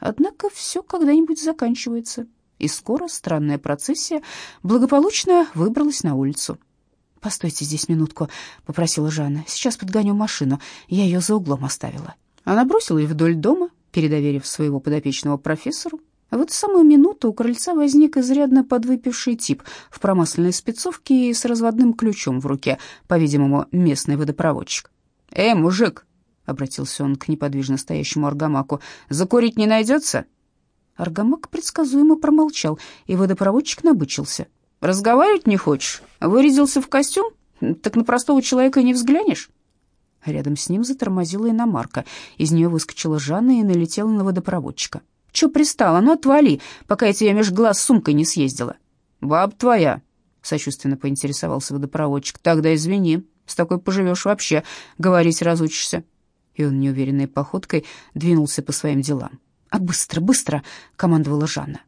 Однако все когда-нибудь заканчивается, и скоро странная процессия благополучно выбралась на улицу. «Постойте здесь минутку», — попросила Жанна. «Сейчас подгоню машину. Я ее за углом оставила». Она бросила ее вдоль дома, передоверив своего подопечного профессору. В эту самую минуту у крыльца возник изрядно подвыпивший тип в промасленной спецовке и с разводным ключом в руке, по-видимому, местный водопроводчик. «Эй, мужик!» — обратился он к неподвижно стоящему Аргамаку. «Закурить не найдется?» Аргамак предсказуемо промолчал, и водопроводчик набычился. «Разговаривать не хочешь? Вырядился в костюм? Так на простого человека и не взглянешь?» Рядом с ним затормозила иномарка. Из нее выскочила Жанна и налетела на водопроводчика. «Чё пристала? Ну, отвали, пока я тебе меж глаз сумкой не съездила». «Баб твоя», — сочувственно поинтересовался водопроводчик. «Тогда извини, с такой поживешь вообще, говорить разучишься». И он неуверенной походкой двинулся по своим делам. «А быстро, быстро!» — командовала Жанна.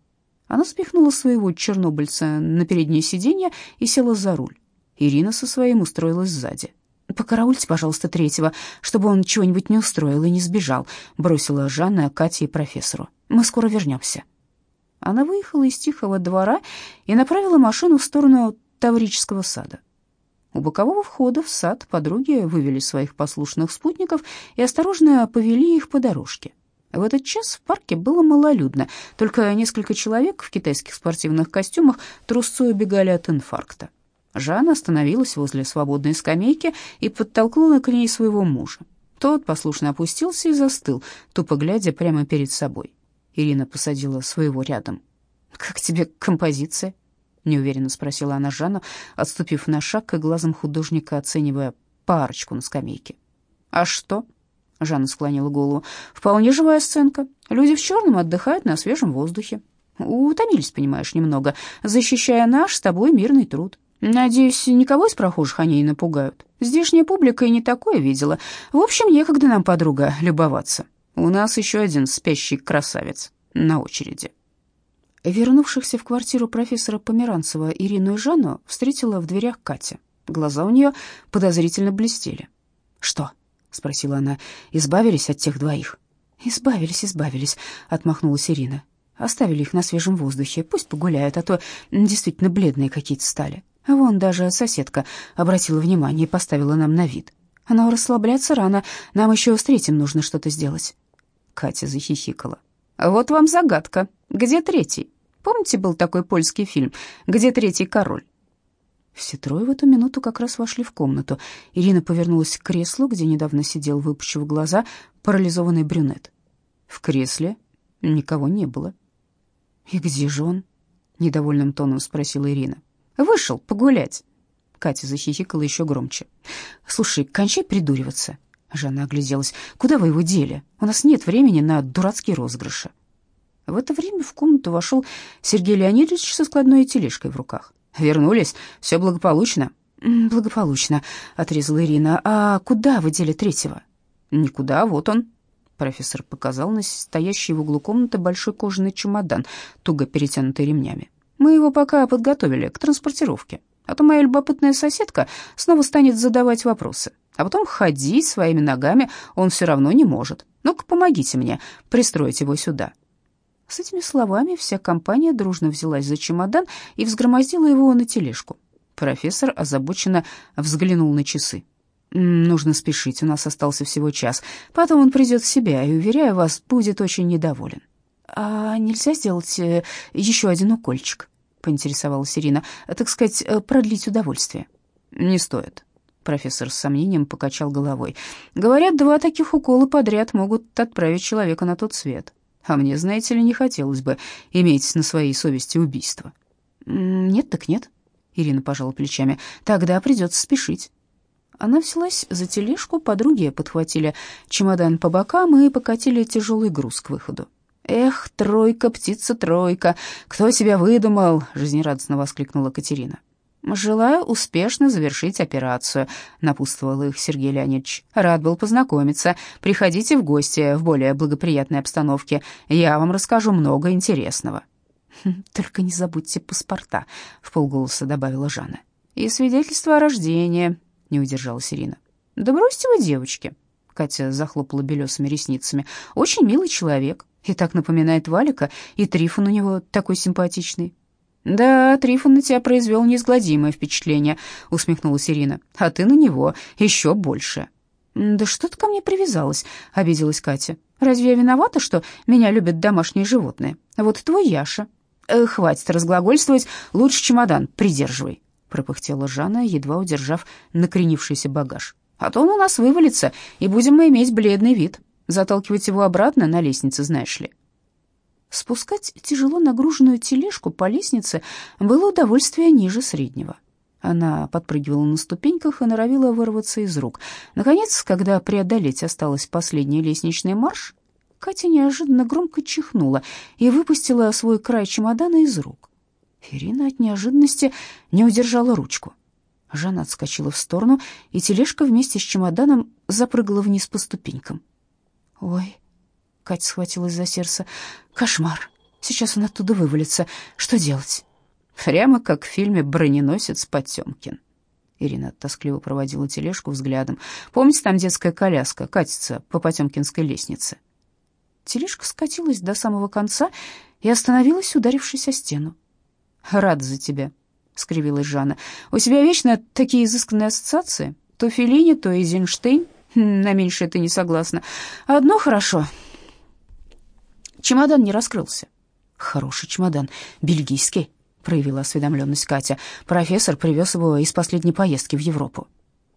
Она спихнула своего чернобыльца на переднее сиденье и села за руль. Ирина со своим устроилась сзади. «Покараульте, пожалуйста, третьего, чтобы он чего-нибудь не устроил и не сбежал», — бросила Жанна Кате и профессору. «Мы скоро вернемся». Она выехала из тихого двора и направила машину в сторону Таврического сада. У бокового входа в сад подруги вывели своих послушных спутников и осторожно повели их по дорожке. В этот час в парке было малолюдно, только несколько человек в китайских спортивных костюмах трусцой убегали от инфаркта. Жанна остановилась возле свободной скамейки и подтолкнула к ней своего мужа. Тот послушно опустился и застыл, тупо глядя прямо перед собой. Ирина посадила своего рядом. «Как тебе композиция?» — неуверенно спросила она Жанну, отступив на шаг и глазом художника оценивая парочку на скамейке. «А что?» — Жанна склонила голову. «Вполне живая сценка. Люди в черном отдыхают на свежем воздухе. Утомились, понимаешь, немного, защищая наш с тобой мирный труд. Надеюсь, никого из прохожих они не напугают. Здешняя публика и не такое видела. В общем, некогда нам, подруга, любоваться. У нас еще один спящий красавец на очереди. Вернувшихся в квартиру профессора Померанцева Ирину и Жанну встретила в дверях Катя. Глаза у нее подозрительно блестели. «Что?» — спросила она. «Избавились от тех двоих?» «Избавились, избавились», — отмахнулась Ирина. «Оставили их на свежем воздухе. Пусть погуляют, а то действительно бледные какие-то стали. Вон даже соседка обратила внимание и поставила нам на вид. Но расслабляться рано, нам еще с третьим нужно что-то сделать. Катя захихикала. Вот вам загадка. Где третий? Помните, был такой польский фильм «Где третий король»? Все трое в эту минуту как раз вошли в комнату. Ирина повернулась к креслу, где недавно сидел, выпучив глаза, парализованный брюнет. В кресле никого не было. «И где же он?» — недовольным тоном спросила Ирина. Вышел погулять. Катя захихикала еще громче. «Слушай, кончай придуриваться». Жанна огляделась. «Куда вы его дели? У нас нет времени на дурацкие розыгрыши». В это время в комнату вошел Сергей Леонидович со складной тележкой в руках. «Вернулись? Все благополучно?» «Благополучно», — отрезала Ирина. «А куда вы дели третьего?» «Никуда, вот он». Профессор показал на стоящий в углу комнаты большой кожаный чемодан, туго перетянутый ремнями. Мы его пока подготовили к транспортировке. А то моя любопытная соседка снова станет задавать вопросы. А потом ходить своими ногами он все равно не может. Ну-ка, помогите мне пристроить его сюда». С этими словами вся компания дружно взялась за чемодан и взгромоздила его на тележку. Профессор озабоченно взглянул на часы. «Нужно спешить, у нас остался всего час. Потом он придет в себя и, уверяю вас, будет очень недоволен». «А нельзя сделать э, еще один укольчик?» Поинтересовалась Ирина. «Так сказать, э, продлить удовольствие». «Не стоит». Профессор с сомнением покачал головой. «Говорят, два таких укола подряд могут отправить человека на тот свет. А мне, знаете ли, не хотелось бы иметь на своей совести убийство». «Нет так нет», — Ирина пожала плечами. «Тогда придется спешить». Она взялась за тележку, подруги подхватили чемодан по бокам и покатили тяжелый груз к выходу. «Эх, тройка, птица, тройка! Кто себя выдумал?» — жизнерадостно воскликнула Катерина. «Желаю успешно завершить операцию», — напутствовал их Сергей Леонидович. «Рад был познакомиться. Приходите в гости в более благоприятной обстановке. Я вам расскажу много интересного». «Хм, «Только не забудьте паспорта», — в полголоса добавила Жанна. «И свидетельство о рождении», — не удержалась Ирина. «Да бросьте вы, девочки», — Катя захлопала белесыми ресницами. «Очень милый человек. И так напоминает Валика, и Трифон у него такой симпатичный. «Да, Трифон на тебя произвел неизгладимое впечатление», — усмехнулась Ирина. «А ты на него еще больше». «Да что ты ко мне привязалась?» — обиделась Катя. «Разве я виновата, что меня любят домашние животные? Вот твой Яша». Э, «Хватит разглагольствовать, лучше чемодан придерживай», — пропыхтела Жанна, едва удержав накренившийся багаж. «А то он у нас вывалится, и будем мы иметь бледный вид. Заталкивать его обратно на лестнице, знаешь ли». Спускать тяжело нагруженную тележку по лестнице было удовольствие ниже среднего. Она подпрыгивала на ступеньках и норовила вырваться из рук. Наконец, когда преодолеть осталось последний лестничный марш, Катя неожиданно громко чихнула и выпустила свой край чемодана из рук. Ирина от неожиданности не удержала ручку. Жанна отскочила в сторону, и тележка вместе с чемоданом запрыгала вниз по ступенькам. «Ой!» — Катя схватилась за сердце. «Кошмар! Сейчас он оттуда вывалится. Что делать?» Прямо как в фильме «Броненосец Потемкин». Ирина тоскливо проводила тележку взглядом. «Помните, там детская коляска катится по Потемкинской лестнице?» Тележка скатилась до самого конца и остановилась, ударившись о стену. «Рад за тебя», — скривилась Жанна. «У тебя вечно такие изысканные ассоциации. То Феллини, то Эйзенштейн. Хм, на меньшее ты не согласна. Одно хорошо. Чемодан не раскрылся. Хороший чемодан, бельгийский проявила осведомленность Катя. Профессор привез его из последней поездки в Европу.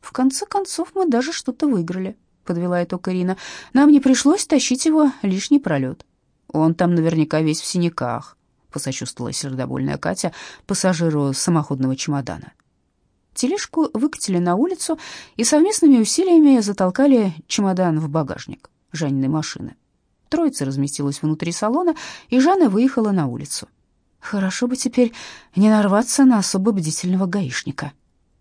В конце концов, мы даже что-то выиграли, подвела итог Ирина. Нам не пришлось тащить его лишний пролет. Он там наверняка весь в синяках, посочувствовала сердобольная Катя пассажиру самоходного чемодана. Тележку выкатили на улицу и совместными усилиями затолкали чемодан в багажник Жанниной машины. Троица разместилась внутри салона, и Жанна выехала на улицу. Хорошо бы теперь не нарваться на особо бдительного гаишника,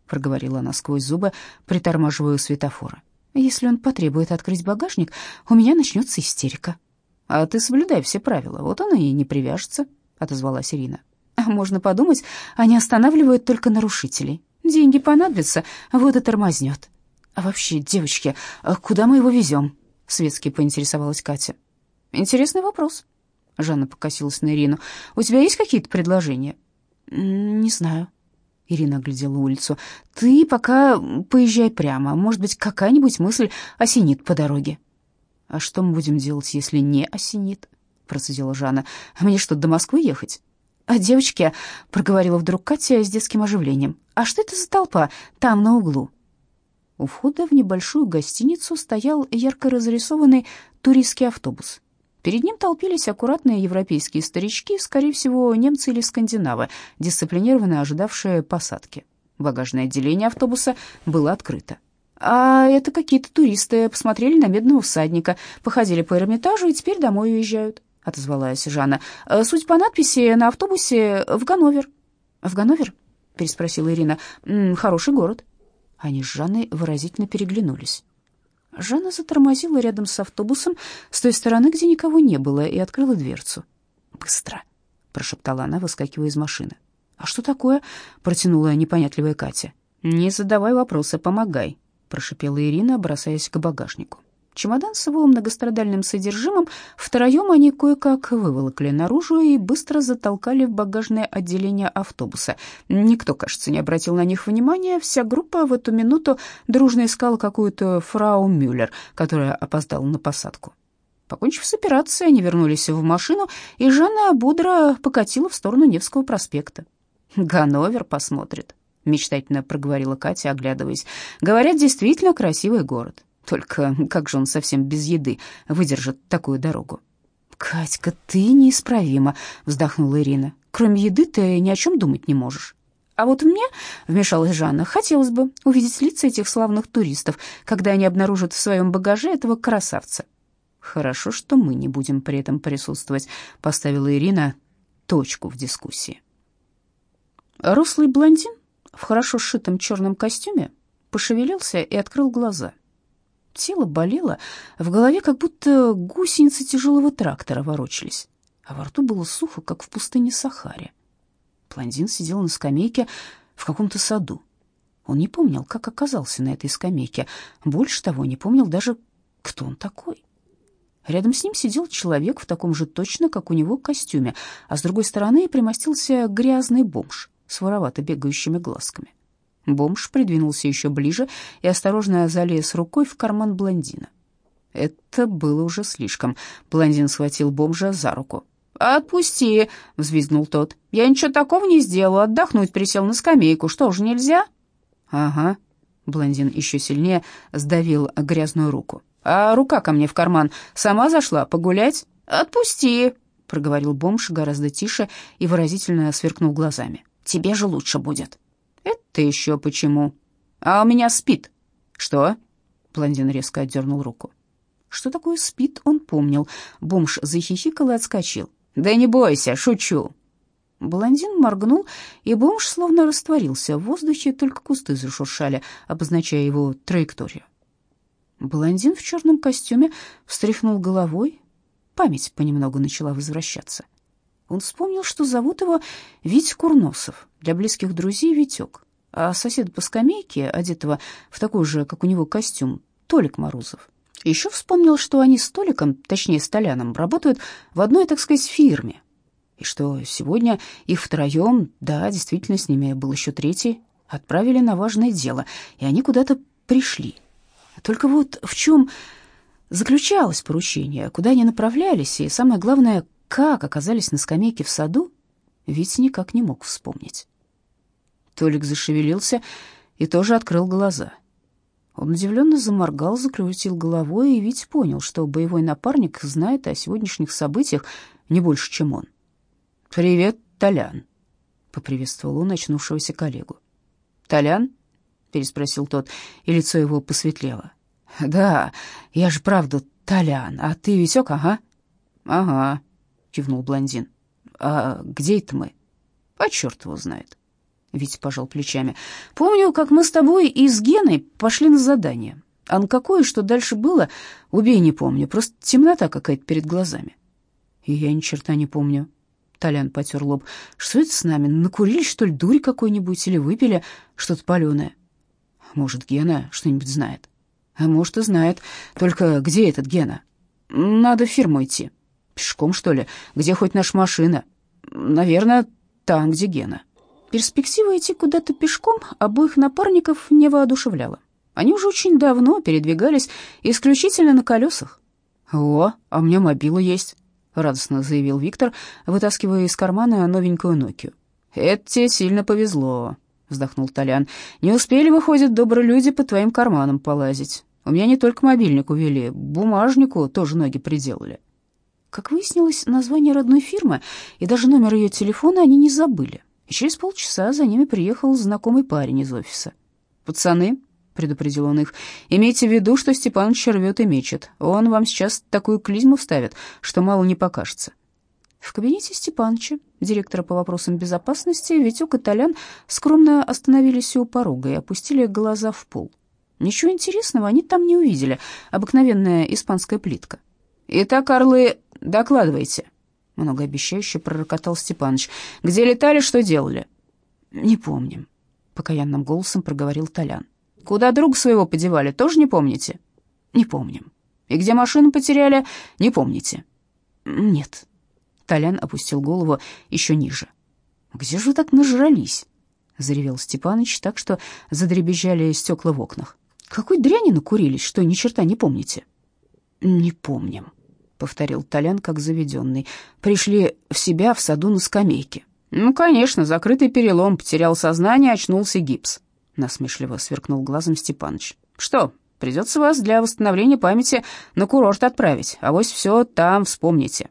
проговорила она сквозь зубы, притормаживая у светофора. Если он потребует открыть багажник, у меня начнется истерика. А ты соблюдай все правила, вот он и не привяжется, отозвалась Ирина. Можно подумать, они останавливают только нарушителей. Деньги понадобятся, вот и тормознет. А вообще, девочки, куда мы его везем? Светски поинтересовалась Катя. Интересный вопрос, Жанна покосилась на Ирину. «У тебя есть какие-то предложения?» «Не знаю». Ирина оглядела улицу. «Ты пока поезжай прямо. Может быть, какая-нибудь мысль осенит по дороге». «А что мы будем делать, если не осенит?» Процедила Жанна. «Мне что, до Москвы ехать?» «А девочки», — проговорила вдруг Катя с детским оживлением, «а что это за толпа там, на углу?» У входа в небольшую гостиницу стоял ярко разрисованный туристский автобус. Перед ним толпились аккуратные европейские старички, скорее всего, немцы или скандинавы, дисциплинированно ожидавшие посадки. Багажное отделение автобуса было открыто. А это какие-то туристы посмотрели на медного всадника, походили по Эрмитажу и теперь домой уезжают, отозвалась Жанна. «Э, суть по надписи на автобусе в Ганновер. В Ганновер? переспросила Ирина. Хороший город. Они с Жанной выразительно переглянулись. Жанна затормозила рядом с автобусом с той стороны, где никого не было, и открыла дверцу. «Быстро!» — прошептала она, выскакивая из машины. «А что такое?» — протянула непонятливая Катя. «Не задавай вопросы, помогай», — прошипела Ирина, бросаясь к багажнику. Чемодан с его многострадальным содержимым втроем они кое-как выволокли наружу и быстро затолкали в багажное отделение автобуса. Никто, кажется, не обратил на них внимания. Вся группа в эту минуту дружно искала какую-то фрау Мюллер, которая опоздала на посадку. Покончив с операцией, они вернулись в машину, и Жанна бодро покатила в сторону Невского проспекта. «Ганновер посмотрит», — мечтательно проговорила Катя, оглядываясь. «Говорят, действительно красивый город. Только как же он совсем без еды выдержит такую дорогу? «Катька, ты неисправима», — вздохнула Ирина. «Кроме еды ты ни о чем думать не можешь». «А вот мне, — вмешалась Жанна, — хотелось бы увидеть лица этих славных туристов, когда они обнаружат в своем багаже этого красавца». «Хорошо, что мы не будем при этом присутствовать», — поставила Ирина точку в дискуссии. Рослый блондин в хорошо сшитом черном костюме пошевелился и открыл глаза — Тело болело, в голове как будто гусеницы тяжелого трактора ворочались, а во рту было сухо, как в пустыне Сахаре. Блондин сидел на скамейке в каком-то саду. Он не помнил, как оказался на этой скамейке. Больше того, не помнил даже, кто он такой. Рядом с ним сидел человек в таком же точно, как у него, костюме, а с другой стороны примостился грязный бомж с воровато бегающими глазками. Бомж придвинулся еще ближе и осторожно залез рукой в карман блондина. Это было уже слишком. Блондин схватил бомжа за руку. «Отпусти!» — взвизгнул тот. «Я ничего такого не сделал. Отдохнуть присел на скамейку. Что, уже нельзя?» «Ага». Блондин еще сильнее сдавил грязную руку. «А рука ко мне в карман сама зашла погулять?» «Отпусти!» — проговорил бомж гораздо тише и выразительно сверкнул глазами. «Тебе же лучше будет». «Это еще почему?» «А у меня спит». «Что?» Блондин резко отдернул руку. Что такое спит, он помнил. Бомж захихикал и отскочил. «Да не бойся, шучу». Блондин моргнул, и бомж словно растворился. В воздухе только кусты зашуршали, обозначая его траекторию. Блондин в черном костюме встряхнул головой. Память понемногу начала возвращаться. Он вспомнил, что зовут его Вить Курносов, для близких друзей Витек, а сосед по скамейке, одетого в такой же, как у него, костюм, Толик Морозов. Еще вспомнил, что они с Толиком, точнее с Толяном, работают в одной, так сказать, фирме. И что сегодня их втроем, да, действительно, с ними был еще третий, отправили на важное дело, и они куда-то пришли. Только вот в чем заключалось поручение, куда они направлялись, и самое главное, как оказались на скамейке в саду, ведь никак не мог вспомнить. Толик зашевелился и тоже открыл глаза — он удивленно заморгал, закрутил головой, и ведь понял, что боевой напарник знает о сегодняшних событиях не больше, чем он. «Привет, Толян», — поприветствовал он очнувшегося коллегу. «Толян?» — переспросил тот, и лицо его посветлело. «Да, я же правда Толян, а ты Висек, ага?» «Ага», — кивнул блондин. «А где это мы?» «А черт его знает». Витя пожал плечами. «Помню, как мы с тобой и с Геной пошли на задание. А на какое, что дальше было, убей, не помню. Просто темнота какая-то перед глазами». «И я ни черта не помню». Толян потер лоб. «Что это с нами? Накурились, что ли, дури какой-нибудь? Или выпили что-то паленое?» «Может, Гена что-нибудь знает?» «А может, и знает. Только где этот Гена?» «Надо в фирму идти». «Пешком, что ли? Где хоть наша машина?» «Наверное, там, где Гена». Перспектива идти куда-то пешком обоих напарников не воодушевляла. Они уже очень давно передвигались исключительно на колесах. «О, а мне мобила есть», — радостно заявил Виктор, вытаскивая из кармана новенькую Нокию. «Это тебе сильно повезло», — вздохнул Толян. «Не успели, выходят, добрые люди по твоим карманам полазить. У меня не только мобильник увели, бумажнику тоже ноги приделали». Как выяснилось, название родной фирмы и даже номер ее телефона они не забыли и через полчаса за ними приехал знакомый парень из офиса. «Пацаны», — предупредил он их, — «имейте в виду, что Степаныч рвет и мечет. Он вам сейчас такую клизму вставит, что мало не покажется». В кабинете Степаныча, директора по вопросам безопасности, Витек и Толян скромно остановились у порога и опустили глаза в пол. Ничего интересного они там не увидели, обыкновенная испанская плитка. «Итак, орлы, докладывайте», многообещающе пророкотал Степаныч. «Где летали, что делали?» «Не помним», — покаянным голосом проговорил Толян. «Куда друга своего подевали, тоже не помните?» «Не помним». «И где машину потеряли, не помните?» «Нет». Толян опустил голову еще ниже. «Где же вы так нажрались?» — заревел Степаныч так, что задребезжали стекла в окнах. «Какой дряни накурились, что ни черта не помните?» «Не помним», — повторил Толян, как заведенный. «Пришли в себя в саду на скамейке». «Ну, конечно, закрытый перелом, потерял сознание, очнулся гипс», — насмешливо сверкнул глазом Степаныч. «Что, придется вас для восстановления памяти на курорт отправить, а вось все там вспомните».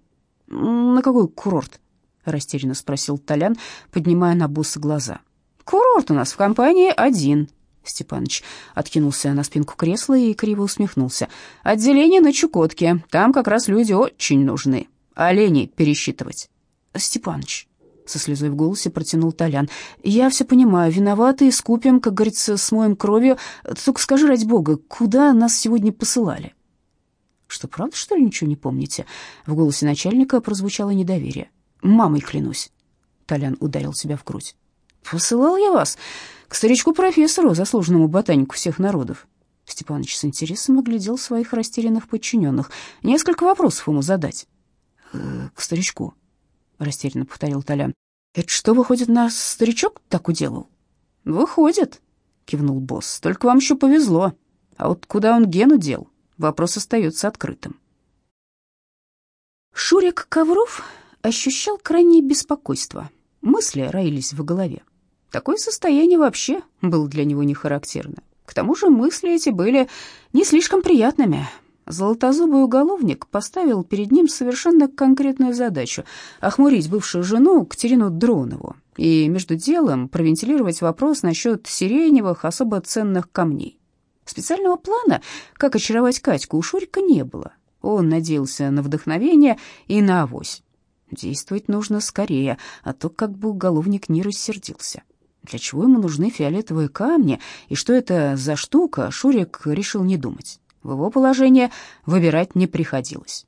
«На какой курорт?» — растерянно спросил Толян, поднимая на бусы глаза. «Курорт у нас в компании один», Степаныч откинулся на спинку кресла и криво усмехнулся. «Отделение на Чукотке. Там как раз люди очень нужны. Оленей пересчитывать». «Степаныч», — со слезой в голосе протянул Толян, «я все понимаю, виноваты, искупим, как говорится, смоем кровью. Только скажи, ради бога, куда нас сегодня посылали?» «Что, правда, что ли, ничего не помните?» В голосе начальника прозвучало недоверие. «Мамой клянусь». Толян ударил себя в грудь. «Посылал я вас к старичку-профессору, заслуженному ботанику всех народов. Степаныч с интересом оглядел своих растерянных подчиненных. Несколько вопросов ему задать. «Э, «К старичку», — растерянно повторил Толян. «Это что, выходит, наш старичок так уделал?» «Выходит», — кивнул босс. «Только вам еще повезло. А вот куда он Гену дел, вопрос остается открытым». Шурик Ковров ощущал крайнее беспокойство. Мысли роились в голове. Такое состояние вообще было для него не характерно. К тому же мысли эти были не слишком приятными. Золотозубый уголовник поставил перед ним совершенно конкретную задачу — охмурить бывшую жену Катерину Дронову и между делом провентилировать вопрос насчет сиреневых особо ценных камней. Специального плана, как очаровать Катьку, у Шурика не было. Он надеялся на вдохновение и на авось. Действовать нужно скорее, а то как бы уголовник не рассердился. Для чего ему нужны фиолетовые камни и что это за штука, Шурик решил не думать. В его положение выбирать не приходилось.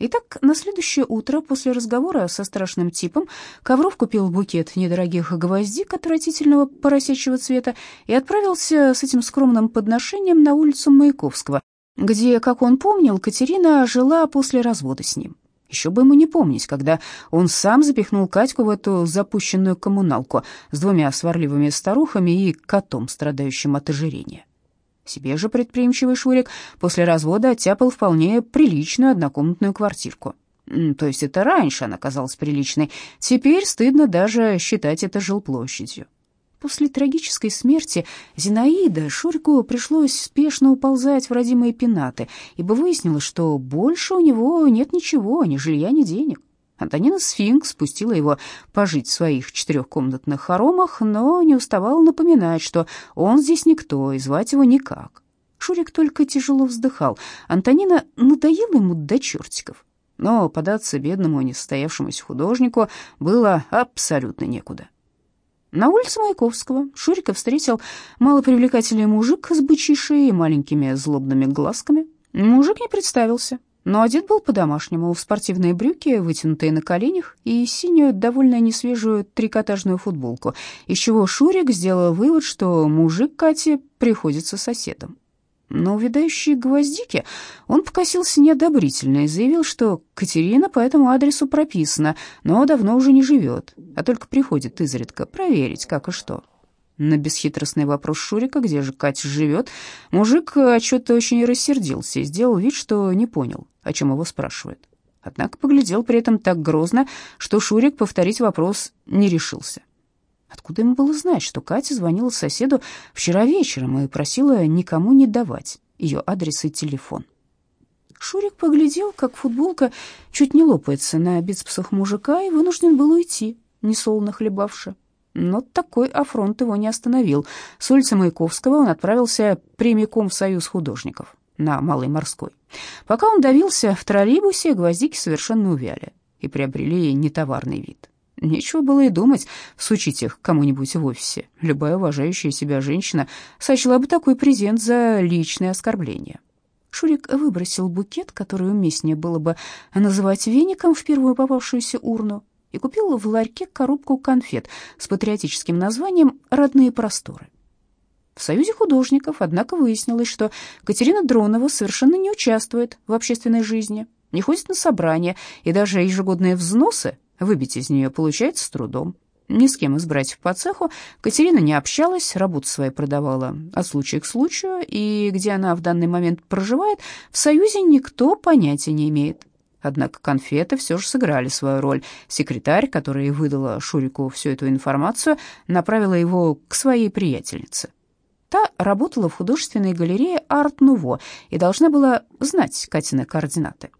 Итак, на следующее утро после разговора со страшным типом Ковров купил букет недорогих гвоздик отвратительного поросячьего цвета и отправился с этим скромным подношением на улицу Маяковского, где, как он помнил, Катерина жила после развода с ним. Еще бы ему не помнить, когда он сам запихнул Катьку в эту запущенную коммуналку с двумя сварливыми старухами и котом, страдающим от ожирения. Себе же предприимчивый Шурик после развода оттяпал вполне приличную однокомнатную квартирку. То есть это раньше она казалась приличной, теперь стыдно даже считать это жилплощадью. После трагической смерти Зинаиды Шурику пришлось спешно уползать в родимые пенаты, ибо выяснилось, что больше у него нет ничего, ни жилья, ни денег. Антонина Сфинкс спустила его пожить в своих четырехкомнатных хоромах, но не уставала напоминать, что он здесь никто и звать его никак. Шурик только тяжело вздыхал. Антонина надоела ему до чертиков. Но податься бедному несостоявшемуся художнику было абсолютно некуда. На улице Маяковского Шурика встретил малопривлекательный мужик с бычьей шеей и маленькими злобными глазками. Мужик не представился, но одет был по-домашнему, в спортивные брюки, вытянутые на коленях, и синюю, довольно несвежую трикотажную футболку, из чего Шурик сделал вывод, что мужик Кате приходится соседом. Но увядающие гвоздики он покосился неодобрительно и заявил, что Катерина по этому адресу прописана, но давно уже не живет, а только приходит изредка проверить, как и что. На бесхитростный вопрос Шурика, где же Катя живет, мужик отчет-то очень рассердился и сделал вид, что не понял, о чем его спрашивают. Однако поглядел при этом так грозно, что Шурик повторить вопрос не решился. Откуда ему было знать, что Катя звонила соседу вчера вечером и просила никому не давать ее адрес и телефон? Шурик поглядел, как футболка чуть не лопается на бицепсах мужика, и вынужден был уйти, несолоно хлебавши. Но такой афронт его не остановил. С улицы Маяковского он отправился прямиком в Союз художников на Малой Морской. Пока он давился в троллейбусе, гвоздики совершенно увяли и приобрели нетоварный вид. Нечего было и думать сучить их кому-нибудь в офисе. Любая уважающая себя женщина сочла бы такой презент за личное оскорбление. Шурик выбросил букет, который уместнее было бы называть веником в первую попавшуюся урну, и купил в ларьке коробку конфет с патриотическим названием «Родные просторы». В Союзе художников, однако, выяснилось, что Катерина Дронова совершенно не участвует в общественной жизни, не ходит на собрания, и даже ежегодные взносы Выбить из нее получается с трудом. Ни с кем из братьев по цеху Катерина не общалась, работу свою продавала от случая к случаю, и где она в данный момент проживает, в Союзе никто понятия не имеет. Однако конфеты все же сыграли свою роль. Секретарь, которая выдала Шурику всю эту информацию, направила его к своей приятельнице. Та работала в художественной галерее «Арт Нуво» и должна была знать Катины координаты.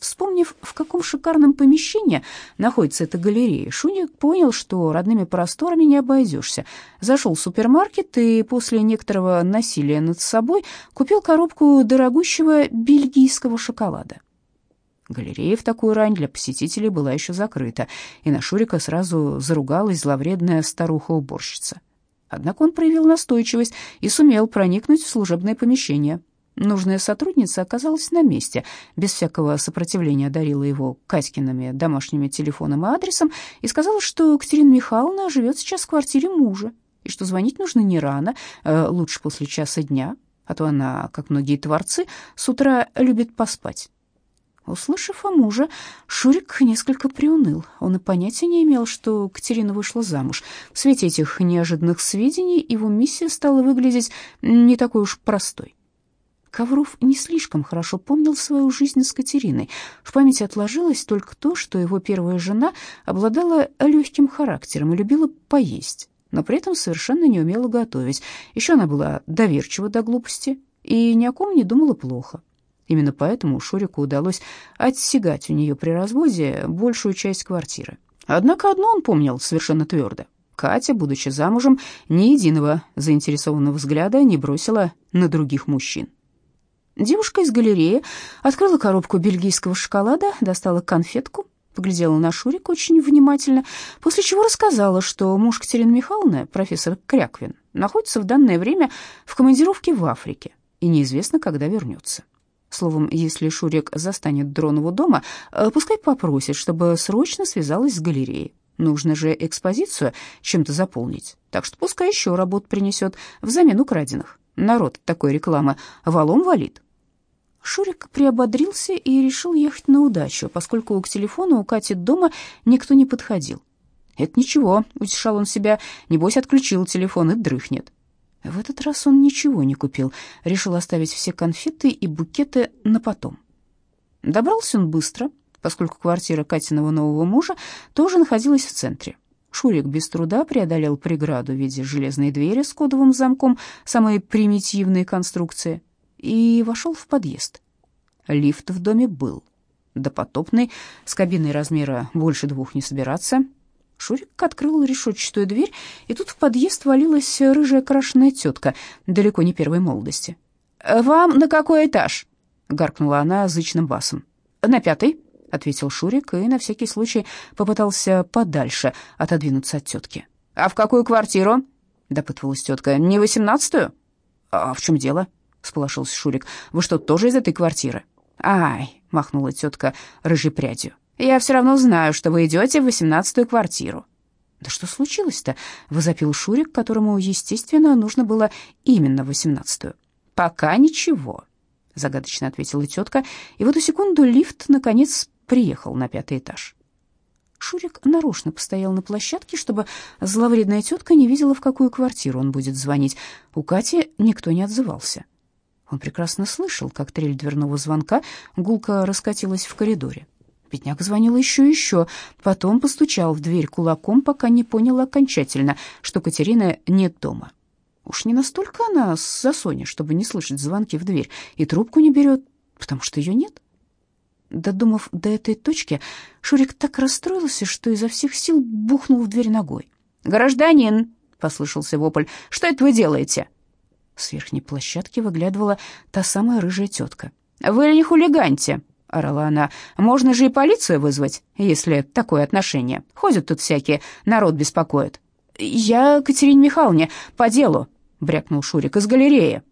Вспомнив, в каком шикарном помещении находится эта галерея, Шуник понял, что родными просторами не обойдешься. Зашел в супермаркет и после некоторого насилия над собой купил коробку дорогущего бельгийского шоколада. Галерея в такую рань для посетителей была еще закрыта, и на Шурика сразу заругалась зловредная старуха-уборщица. Однако он проявил настойчивость и сумел проникнуть в служебное помещение. Нужная сотрудница оказалась на месте, без всякого сопротивления одарила его Катькиными домашними телефоном и адресом и сказала, что Катерина Михайловна живет сейчас в квартире мужа, и что звонить нужно не рано, э, лучше после часа дня, а то она, как многие творцы, с утра любит поспать. Услышав о муже, Шурик несколько приуныл. Он и понятия не имел, что Катерина вышла замуж. В свете этих неожиданных сведений его миссия стала выглядеть не такой уж простой. Ковров не слишком хорошо помнил свою жизнь с Катериной. В памяти отложилось только то, что его первая жена обладала легким характером и любила поесть, но при этом совершенно не умела готовить. Еще она была доверчива до глупости и ни о ком не думала плохо. Именно поэтому Шурику удалось отсягать у нее при разводе большую часть квартиры. Однако одно он помнил совершенно твердо. Катя, будучи замужем, ни единого заинтересованного взгляда не бросила на других мужчин. Девушка из галереи открыла коробку бельгийского шоколада, достала конфетку, поглядела на Шурика очень внимательно, после чего рассказала, что муж Катерины Михайловны, профессор Кряквин, находится в данное время в командировке в Африке и неизвестно, когда вернется. Словом, если Шурик застанет Дронову дома, э, пускай попросит, чтобы срочно связалась с галереей. Нужно же экспозицию чем-то заполнить, так что пускай еще работ принесет взамен украденных. Народ от такой рекламы валом валит. Шурик приободрился и решил ехать на удачу, поскольку к телефону у Кати дома никто не подходил. «Это ничего», — утешал он себя, — «небось отключил телефон и дрыхнет». В этот раз он ничего не купил, решил оставить все конфеты и букеты на потом. Добрался он быстро, поскольку квартира Катиного нового мужа тоже находилась в центре. Шурик без труда преодолел преграду в виде железной двери с кодовым замком самой примитивной конструкции и вошел в подъезд. Лифт в доме был. Допотопный, с кабиной размера больше двух не собираться — Шурик открыл решетчатую дверь, и тут в подъезд валилась рыжая крашеная тетка, далеко не первой молодости. «Вам на какой этаж?» — гаркнула она зычным басом. «На пятый», — ответил Шурик и на всякий случай попытался подальше отодвинуться от тетки. «А в какую квартиру?» — допытывалась тетка. «Не восемнадцатую?» «А в чем дело?» — сполошился Шурик. «Вы что, тоже из этой квартиры?» «Ай!» — махнула тетка рыжей прядью. Я все равно знаю, что вы идете в восемнадцатую квартиру». «Да что случилось-то?» — возопил Шурик, которому, естественно, нужно было именно восемнадцатую. «Пока ничего», — загадочно ответила тетка, и в эту секунду лифт, наконец, приехал на пятый этаж. Шурик нарочно постоял на площадке, чтобы зловредная тетка не видела, в какую квартиру он будет звонить. У Кати никто не отзывался. Он прекрасно слышал, как трель дверного звонка гулко раскатилась в коридоре. Бедняк звонил еще и еще, потом постучал в дверь кулаком, пока не понял окончательно, что Катерина нет дома. Уж не настолько она за Соня, чтобы не слышать звонки в дверь, и трубку не берет, потому что ее нет. Додумав до этой точки, Шурик так расстроился, что изо всех сил бухнул в дверь ногой. «Гражданин!» — послышался вопль. «Что это вы делаете?» С верхней площадки выглядывала та самая рыжая тетка. «Вы не хулиганьте!» — орала она. «Можно же и полицию вызвать, если такое отношение. Ходят тут всякие, народ беспокоит». «Я Катерине Михайловне по делу», — брякнул Шурик из галереи.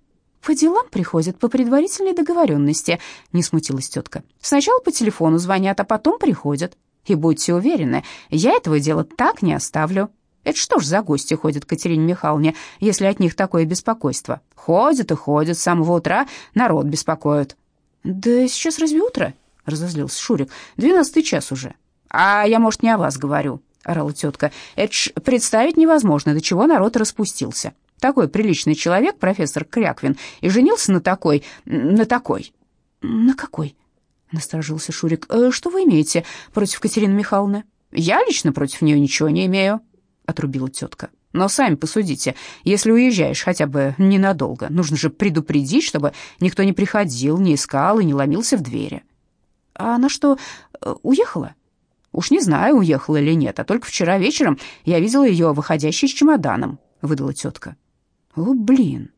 «По делам приходят по предварительной договоренности», — не смутилась тетка. «Сначала по телефону звонят, а потом приходят. И будьте уверены, я этого дела так не оставлю». Это что ж за гости ходят Катерине Михайловне, если от них такое беспокойство? Ходят и ходят, с самого утра народ беспокоит. «Да сейчас разве утро?» — разозлился Шурик. «Двенадцатый час уже». «А я, может, не о вас говорю», — орала тетка. «Это ж представить невозможно, до чего народ распустился. Такой приличный человек, профессор Кряквин, и женился на такой... на такой». «На какой?» — насторожился Шурик. «Э, «Что вы имеете против Катерины Михайловны?» «Я лично против нее ничего не имею», — отрубила тетка. Но сами посудите, если уезжаешь хотя бы ненадолго, нужно же предупредить, чтобы никто не приходил, не искал и не ломился в двери. А она что, э, уехала? Уж не знаю, уехала или нет, а только вчера вечером я видела ее выходящей с чемоданом, выдала тетка. О, блин,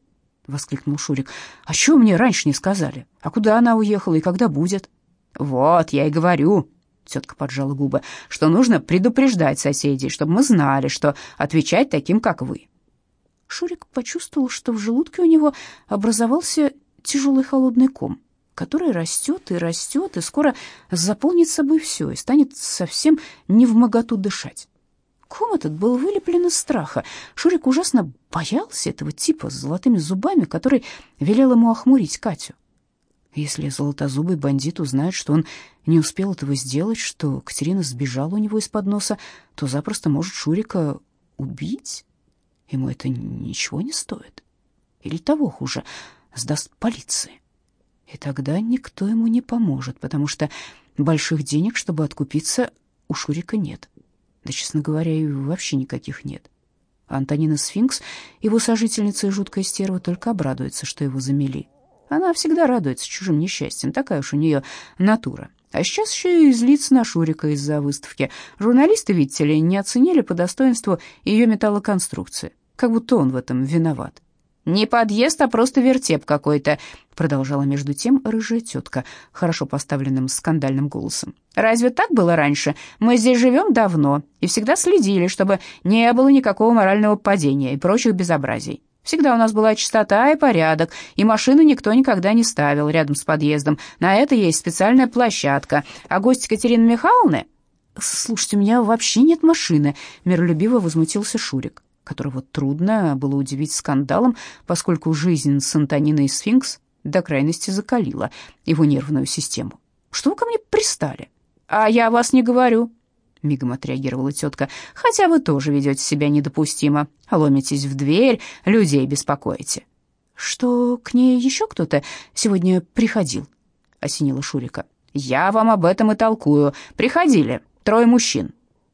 воскликнул Шурик. А чего мне раньше не сказали? А куда она уехала и когда будет? Вот, я и говорю, Тетка поджала губы, что нужно предупреждать соседей, чтобы мы знали, что отвечать таким, как вы. Шурик почувствовал, что в желудке у него образовался тяжелый холодный ком, который растет и растет, и скоро заполнит собой все, и станет совсем не в моготу дышать. Ком этот был вылеплен из страха. Шурик ужасно боялся этого типа с золотыми зубами, который велел ему охмурить Катю. Если золотозубый бандит узнает, что он не успел этого сделать, что Катерина сбежала у него из-под носа, то запросто может Шурика убить. Ему это ничего не стоит. Или того хуже, сдаст полиции. И тогда никто ему не поможет, потому что больших денег, чтобы откупиться, у Шурика нет. Да, честно говоря, и вообще никаких нет. Антонина Сфинкс, его сожительница и жуткая стерва, только обрадуется, что его замели. Она всегда радуется чужим несчастьям, такая уж у нее натура. А сейчас еще и злится на Шурика из-за выставки. Журналисты, видите ли, не оценили по достоинству ее металлоконструкции, как будто он в этом виноват. «Не подъезд, а просто вертеп какой-то», — продолжала между тем рыжая тетка, хорошо поставленным скандальным голосом. «Разве так было раньше? Мы здесь живем давно и всегда следили, чтобы не было никакого морального падения и прочих безобразий. Всегда у нас была чистота и порядок, и машину никто никогда не ставил рядом с подъездом. На это есть специальная площадка. А гость Екатерины Михайловны...» «Слушайте, у меня вообще нет машины», — миролюбиво возмутился Шурик, которого трудно было удивить скандалом, поскольку жизнь с Антониной Сфинкс до крайности закалила его нервную систему. «Что вы ко мне пристали?» «А я вас не говорю», — мигом отреагировала тетка. «Хотя вы тоже ведете себя недопустимо. Ломитесь в дверь, людей беспокоите». «Что, к ней еще кто-то сегодня приходил?» — осенила Шурика. «Я вам об этом и толкую. Приходили. Трое мужчин.